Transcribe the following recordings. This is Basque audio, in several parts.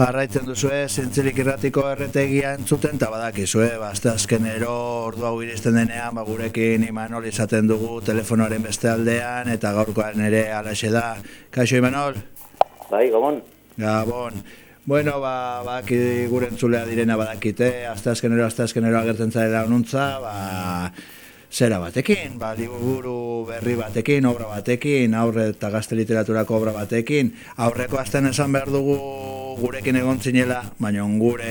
Jarraitzen duzue, zintzilik irratiko erretegia entzuten, eta badakizue, bazte azkenero ordu hau iristen denean, ba, gurekin Imanol izaten dugu telefonoaren beste aldean, eta gaurkoan ere alaxe da. Kaixo Imanol? Bai, gabon. Gabon. Bueno, ba, baki gure entzulea direna badakite, azte azkenero, azte azkenero agertzen zaila onuntza, ba, zera batekin, ba, liburu berri batekin, obra batekin, aurre eta gazte literaturako obra batekin, aurreko azten esan behar dugu gurekin egon zinela, baina gure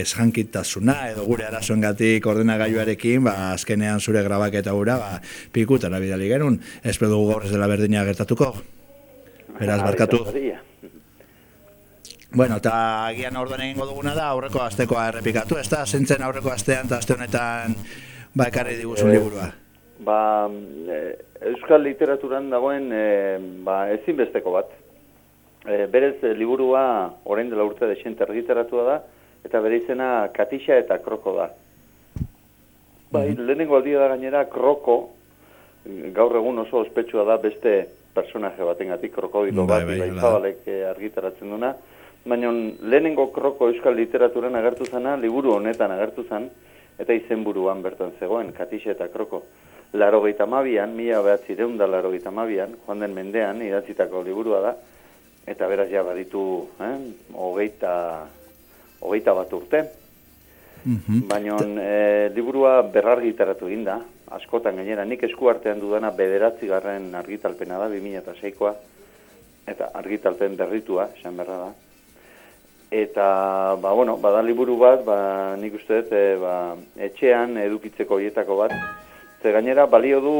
eskankitasuna edo gure arazoen gatik ordenagailuarekin, ba, azkenean zure grabaketa gura, ba, pikutara bidali genuen, ez dugu gaur ez dela berdina gertatuko. Beraz, barkatu. Bueno, eta agian orduan egingo duguna da, aurreko astekoa errepikatu, ez da, zentzen aurreko astean eta aste honetan ba ekarri diguzun e, liburua? Ba, e, euskal literaturan dagoen e, ba, ezinbesteko bat. E, berez, e, liburua orain dela urte desente argitaratua da, eta bere izena Katixa eta Kroko da. Ba, mm -hmm. lehenengo aldia da gainera, Kroko, gaur egun oso ospetsua da beste personaje batengatik krokodilo bai, bat, bai, bai, zabalek argitaratzen duna, baina lehenengo kroko euskal literaturan agertu zana, liburu honetan agertu zan, eta izenburuan bertan zegoen, katixe eta kroko. Laro gaita mabian, mila behatzi deunda laro gaita mabian, joan den mendean, idatzitako liburua da, eta beraz ja baditu, eh, hogeita, hogeita bat urte. Mm Baina e, liburua berrargitaratu egin da, askotan gainera, nik esku artean dudana bederatzi garren argitalpena da, 2006koa, eta argitalpen berritua, esan berra da, Eta, ba, bueno, badan liburu bat, ba, nik uste dut, e, ba, etxean edukitzeko hietako bat. Ze gainera, balio du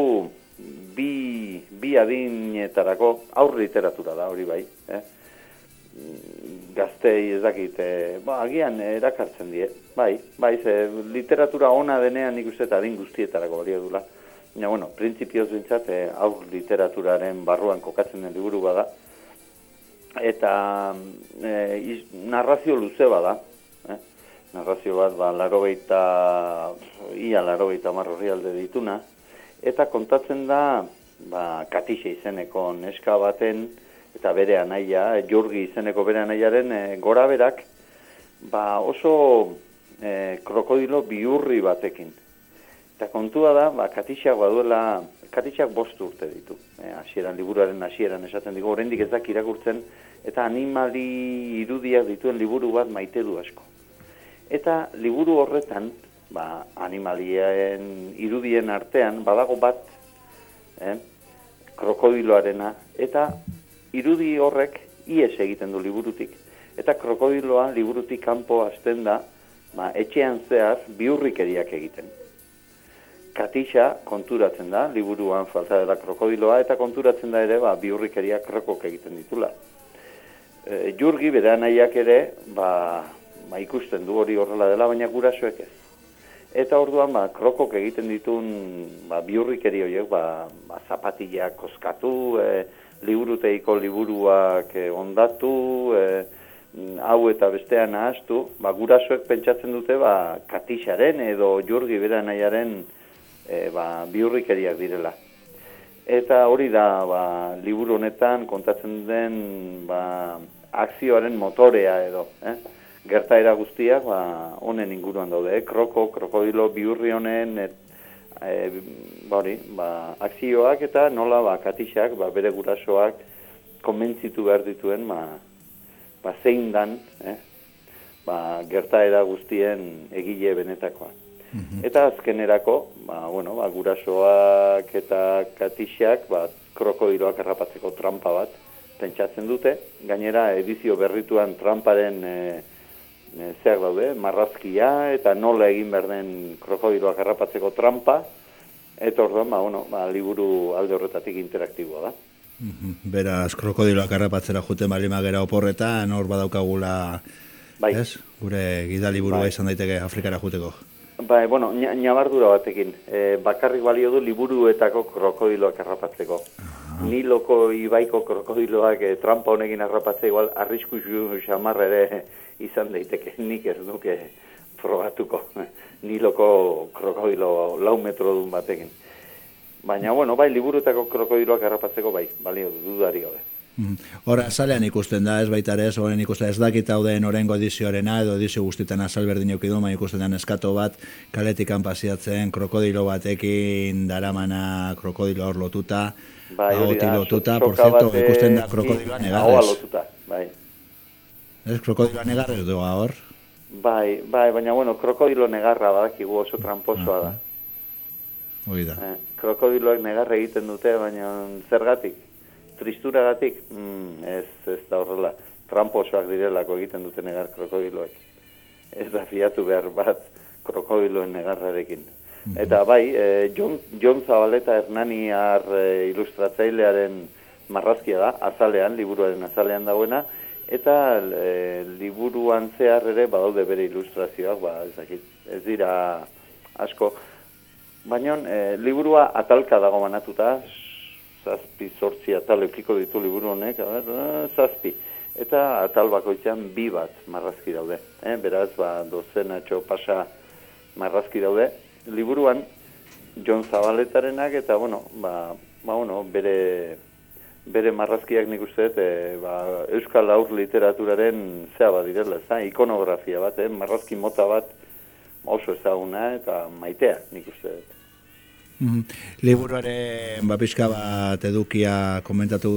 bi, bi adinetarako aur literatura da, hori bai. Eh? Gaztei ez dakit, e, ba, agian erakartzen die. Bai, bai, ze literatura ona denean nik uste adin guztietarako balio dula. Ja, bueno, prinsipioz bintzat, e, aur literaturaren barruan kokatzen den liburu bada eta e, narrazio luze bada, eh? narrazio bat, ba, laro beita, ia laro beita marrorri alde dituna, eta kontatzen da, ba, katixe izeneko neska baten, eta bere anaia, jurgi izeneko bere anaiaren e, gora berak, ba, oso e, krokodilo biurri batekin. Eta kontua da, ba, katixak baduela, katixak bost urte ditu. E, asieran, liburuaren hasieran esaten digu, oraindik ez irakurtzen, eta animali irudiak dituen liburu bat maite du asko. Eta liburu horretan, ba, animalien irudien artean, badago bat, eh, krokodiloarena, eta irudi horrek ies egiten du liburutik. Eta krokodiloa liburutik kanpo hasten da, ba, etxean zehar biurrikeriak egiten. Katixa konturatzen da, liburuan falta dela krokodiloa, eta konturatzen da ere, ba, biurrikeria krokok egiten ditula. E, jurgi, bere anaiak ere, ba, ba, ikusten du hori horrela dela, baina gurasoek ez. Eta orduan, ba, krokok egiten ditun ba, biurrikeri horiek, ba, ba, zapatillak koskatu, e, liburuteiko liburuak e, ondatu, e, hau eta bestean ahaztu, ba, gurasoek pentsatzen dute, ba, katixaren edo jurgi bere anaiaren, e, ba, biurrikeriak direla. Eta hori da, ba, liburu honetan kontatzen den ba, akzioaren motorea edo. Eh? Gertaera guztiak ba, honen inguruan daude. Eh? Kroko, krokodilo, biurri honen, et, e, ba, hori, ba, akzioak eta nola ba, katixak, ba, bere gurasoak konbentzitu behar dituen ba, ba, zein dan eh? ba, gertaera guztien egile benetakoa. Mhm. Eta azkenerako, ba, bueno, ba, gurasoak eta katixak, ba, krokodiloak errapatzeko trampa bat, pentsatzen dute. Gainera, edizio berrituan tramparen e, e, zer daude, marrazkia, eta nola egin behar den krokodiloak errapatzeko trampa, eta orduan, ba, bueno, ba, liburu alde horretatik interaktiboa da. Mhm. Beraz, krokodiloak errapatzera jute malima gera oporretan, hor badaukagula, bai. ez? Gure gidaliburua bai. izan daiteke Afrikara juteko. Ba, bueno, nabardura batekin. E, bakarrik balio du liburuetako krokodiloak errapatzeko. Niloko ibaiko krokodiloak e, trampa honekin errapatze igual arrisku xamarra ere izan daiteke nik ez duke probatuko. Niloko krokodilo lau metro dun batekin. Baina, bueno, bai, liburuetako krokodiloak errapatzeko bai, balio du, dudari gabe. Mhm. Hora, azalean ikusten da, ez baita ere, horren ikusten ez dakit dauden orengo edizioarena, edo edizio guztietan azal berdin eukidu, baina ikusten da eskato bat, kaletik pasiatzen, krokodilo batekin, daramana krokodilo hor lotuta, bai, lotuta, por cierto, ikusten da krokodiloa negarrez. lotuta, bai. Ez, krokodiloa negarrez doa hor? Bai, bai, baina, bueno, krokodilo negarra badakigu oso tramposoa da. Hoi da. Eh, krokodiloak negarra egiten dute, baina zergatik? tristuragatik, mm, ez, ez da horrela, tramposoak direlako egiten duten negar krokodiloek. Ez da fiatu behar bat krokodiloen negarrarekin. Mhm. Eta bai, e, John, John Zabaleta Hernaniar e, ilustratzailearen marrazkia da, azalean, liburuaren azalean dagoena, eta e, liburuan zehar ere badaude bere ilustrazioak, ba, ez, ez dira asko. Baina, e, liburua atalka dago manatuta, zazpi sortzi atal eukiko ditu liburu honek, ber, eh, zazpi. Eta atal bakoitzean bi bat marrazki daude. Eh? Beraz, ba, dozena txo pasa marrazki daude. Liburuan, John Zabaletarenak eta, bueno, ba, ba, bueno, bere, bere marrazkiak nik uste, e, ba, Euskal Aur literaturaren zea bat direla, za? ikonografia bat, eh? marrazki mota bat oso ezaguna eta maitea nik uste. Mm Liburuaren bapiska bat edukia komentatu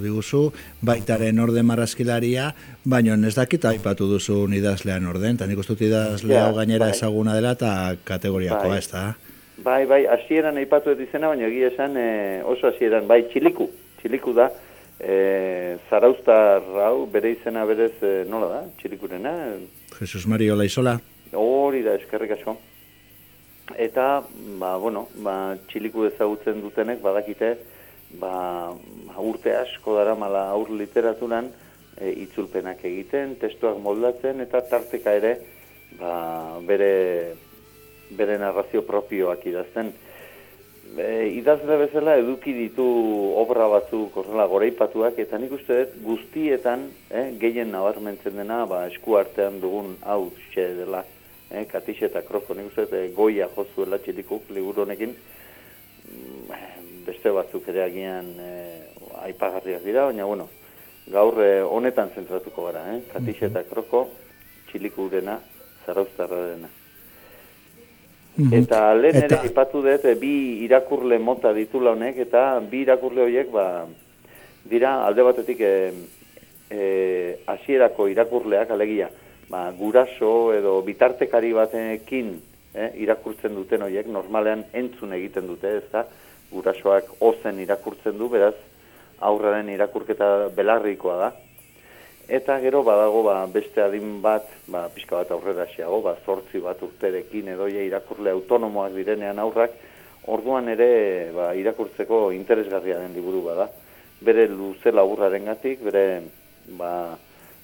diguzu, baitaren orden marrazkilaria, baina ez dakit aipatu duzu idazlean orden, eta nik ustut idazlea ja, gainera bai. ezaguna dela eta kategoriakoa bai. ez da. Bai, bai, hasieran aipatu ez izena, baina egia esan e, oso hasieran, bai, txiliku, txiliku da, e, zaraustar hau, bere izena berez, e, nola da, txilikurena? Jesus Mario Laizola. Hori da, eskerrik asko eta ba, bueno, ba, txiliku ezagutzen dutenek badakite ba, urte asko dara mala aur literaturan e, itzulpenak egiten, testuak moldatzen eta tarteka ere ba, bere, bere narrazio propioak idazten. E, idazle bezala eduki ditu obra batzuk horrela goreipatuak eta nik uste dut guztietan eh, gehien nabarmentzen dena ba, esku artean dugun hau dela eh, katixe eta kroko, nik uste, eh, goia jozuela txilikuk, liburu honekin, mm, beste batzuk ere agian eh, aipagarriak dira, baina, bueno, gaur eh, honetan zentratuko gara, eh? katixe eta kroko, txilikurena, zarauztarra dena. Mhm. Eta lehen ere ipatu dut, eh, bi irakurle mota ditula honek, eta bi irakurle horiek, ba, dira alde batetik eh, asierako irakurleak, alegia, ba, guraso edo bitartekari batekin eh, irakurtzen duten horiek normalean entzun egiten dute, ez da? Gurasoak ozen irakurtzen du, beraz, aurraren irakurketa belarrikoa da. Eta gero badago ba, beste adin bat, ba, pixka bat aurrera xeago, ba, zortzi bat urterekin edo irakurle autonomoak direnean aurrak, orduan ere ba, irakurtzeko interesgarria den liburu bada. Bere luze laburraren gatik, bere ba,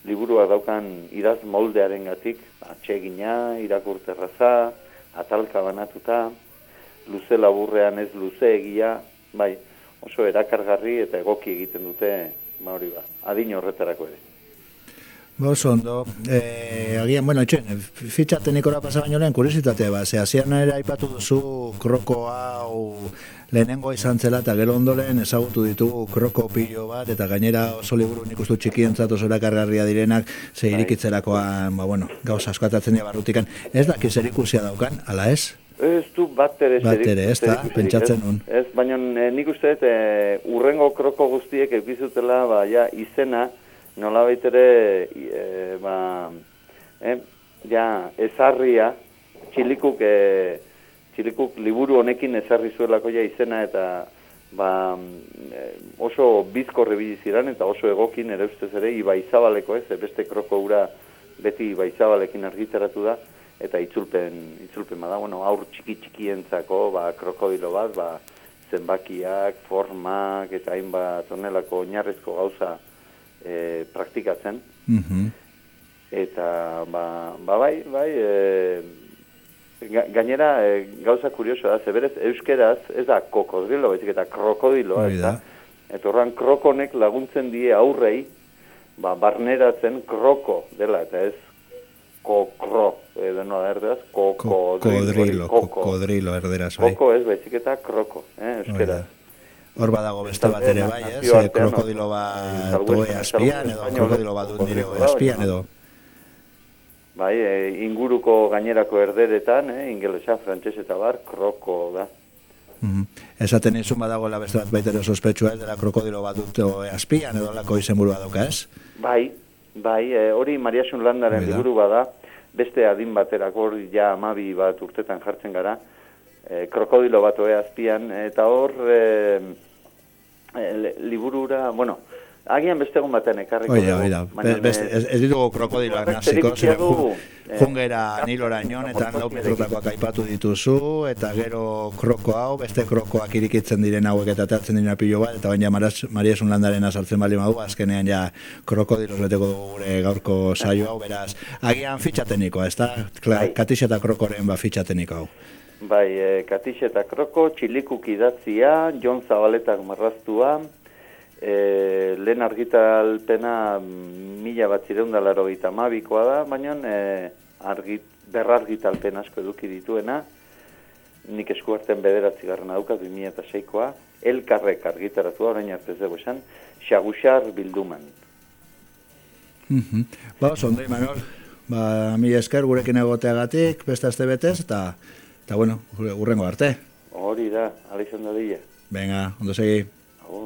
liburua daukan idaz moldearen gatik, atxegina, irakurterraza, atalka banatuta, luze laburrean ez luze egia, bai, oso erakargarri eta egoki egiten dute, ba hori ba, adin horretarako ere. Ba, oso ondo, e, agian, bueno, etxen, fitxaten ikora pasa baino lehen, kuriositate, ba, ze hasian ere aipatu duzu kroko hau lehenengo izan zela eta gero ondoren ezagutu ditugu kroko pilo bat eta gainera oso liburu nik ustu txikien zatu zora direnak ze bai. irikitzerakoan ba, bueno, gauz askoatatzen dira barrutikan. Ez da zer ikusia daukan, ala ez? Ez du bat ere bat ere, ez. Da, pentsatzen nun ez, baina e, nik uste e, urrengo kroko guztiek eukizutela ba, ja, izena nola baitere e, ba, e, ja, ezarria txilikuk e, txilikuk liburu honekin ezarri zuelako ja izena eta ba, eh, oso bizkorre ziran eta oso egokin ere ustez ere ibaizabaleko ez, beste kroko ura beti ibaizabalekin argitaratu da eta itzulpen, itzulpen bada, bueno, aur txiki txikientzako ba, krokodilo bat, ba, zenbakiak, formak eta hainbat onelako oinarrezko gauza e, praktikatzen. Mm Eta, ba, ba bai, bai, e, gainera e, gauza kurioso da, zeberez euskeraz ez da kokodrilo, bezik eta krokodilo, ez da? Eta horran krokonek laguntzen die aurrei, ba, barneratzen kroko dela, eta ez kokro, edo no da erderaz, kokodrilo, kokodrilo, kokodrilo erderaz, bai. Koko ez, bezik eta kroko, eh, euskeraz. Hor badago beste bat ere bai, ez? Eh, krokodilo bat salbuespen- oe azpian, edo krokodilo bat dut nire azpian, edo. Bai, e, inguruko gainerako erderetan, eh, ingelesa, frantses eta bar, kroko da. Mhm. Esaten izun badagoela beste bat baitere sospetsua ez dela krokodilo bat dut oe azpian, edo lako izenburu badoka, ez? Bai, bai, e, hori Mariasun Landaren liburu bada, beste adin baterako hori ja amabi bat urtetan jartzen gara, e, krokodilo bat oe azpian, eta hor e, e, liburura, bueno, agian beste egun batean ekarriko Oida, oida. Be- beste- Ez, ez ditugu krokodiloak naziko, eh, jungera niloraino, eta lau metrotakoak aipatu dituzu, eta gero kroko hau, beste krokoak irikitzen diren hauek eta teatzen diren pilo bat, eta baina Maras- Mariasun landaren azaltzen bali madu, azkenean ja krokodilos beteko gure gaurko saio hau, beraz, agian fitxatenikoa, ez da? Bai. Katixa eta krokoren ba fitxateniko hau. Bai, e, Katixe eta Kroko, txilikuk idatzia, Jon Zabaletak marraztua, e, lehen argitalpena mm, mila bat zireunda laro gita mabikoa da, baina e, argit, berrargitalpen asko eduki dituena, nik eskuarten bederatzi garrana daukat, 2006koa, elkarrek argitaratua, orain arte ez dugu esan, xaguxar bilduman. Mhm. Ba, oso ondo, Imanol. Ba, mi esker gurekin egoteagatik, beste aste betez, eta, eta bueno, urrengo arte. Hori da, alizan da dira. Venga, ondo segi. Agur.